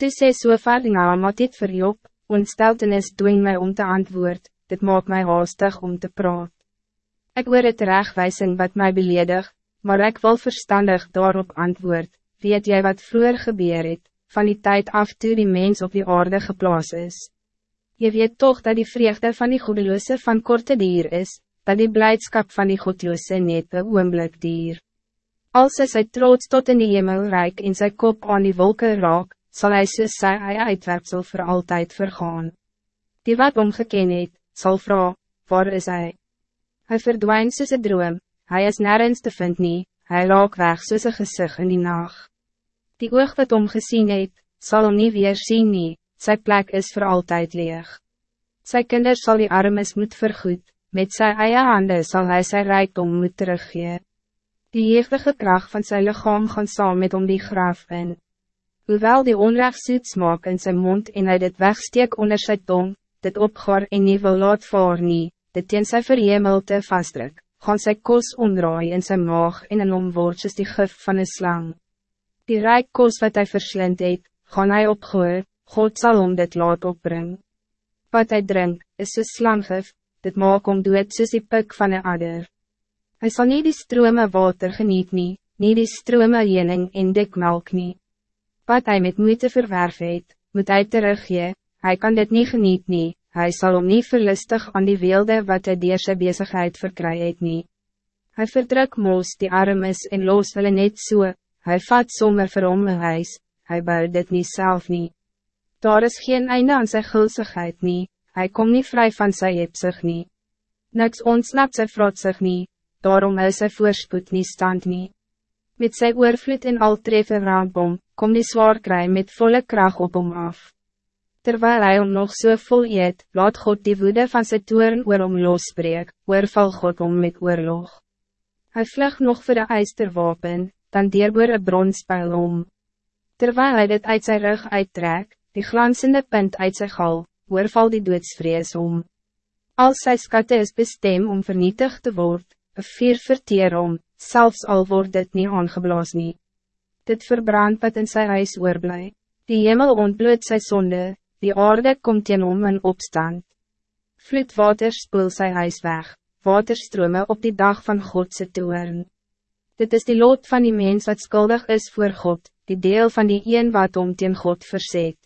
Toe sê Sofar Naamat dit vir Job, ontsteltenis dwing mij om te antwoord, dit maakt mij haastig om te praat. Ik hoor het rechtwijzen wat mij beledig, maar ik wil verstandig daarop antwoord, weet jij wat vroeger gebeur het, van die tijd af toe die mens op die aarde geplaas is. Je weet toch dat die vreugde van die goedeloze van korte dier is, dat die blijdschap van die goedloze net een oomblik dier. Als hy sy trots tot in die hemel reik en sy kop aan die wolken raak, zal hij soos sy eie uitwerpsel voor altijd vergaan. Die wat omgeken het, sal vra, waar is hij? Hij verdwijnt soos een droom, hij is nergens te vind nie, hy raak weg soos een gezicht in die nacht. Die oog wat omgezien het, zal hom nie weer zien nie, sy plek is voor altijd leeg. Sy kinders zal die armes moet vergoed, met sy eie hande zal hij sy rijkdom moet teruggee. Die hevige kracht van zijn lichaam gaan saam met om die graaf in. Hoewel die onrecht soet smaak in zijn mond en hy dit wegsteek onder sy tong, dit opgaar en nie wil laat vaar nie, dit teen sy verhemelte vastdruk, gaan sy kos omdraai in zijn maag en in hom word soos die gif van een slang. Die rijk kos wat hij verslind het, gaan hy opgoor, God zal hom dit laat opbring. Wat hij drink, is soos slanggif, dit maak om dood soos die pik van een adder. Hij zal niet die strome water geniet nie, nie die strome jening en dik melk nie. Wat hij met moeite verwerf het, moet hij teruggee, hij kan dit niet geniet nie, hij zal om niet verlustig aan die weelde wat hij dier sy bezigheid verkry het nie. Hy verdruk moos die arm is en los hulle net so, hy vat sommer vir hom een huis, hy bou dit nie self nie. Daar is geen einde aan sy gulsigheid nie, hy kom niet vrij van sy hebsig nie. Niks ontsnapt sy vrotsig nie, daarom is sy voorspoed nie stand nie. Met sy oorvloed en al treffe raambom, kom die zwaar kry met volle kracht op hom af. Terwijl hij om nog zo so vol eet, laat God die woede van zijn toeren oor om losbreek, oorval God om met oorlog. Hij vlug nog voor de ijsterwapen, dan dierboer een bronspijl om. Terwijl hij dit uit zijn rug uittrek, die glansende punt uit zijn gal, oorval die doodsvrees om. Als sy skatte is bestem om vernietigd te worden, een vier verteer om, zelfs al wordt dit niet aangeblaas nie. Dit verbrand wat in sy huis oorblij. Die hemel ontbloot sy sonde, die aarde komt teen om in opstand. Vloedwater spoel sy huis weg, waterstrome op die dag van Godse toeren. Dit is die lot van die mens wat skuldig is voor God, die deel van die een wat om teen God verzet.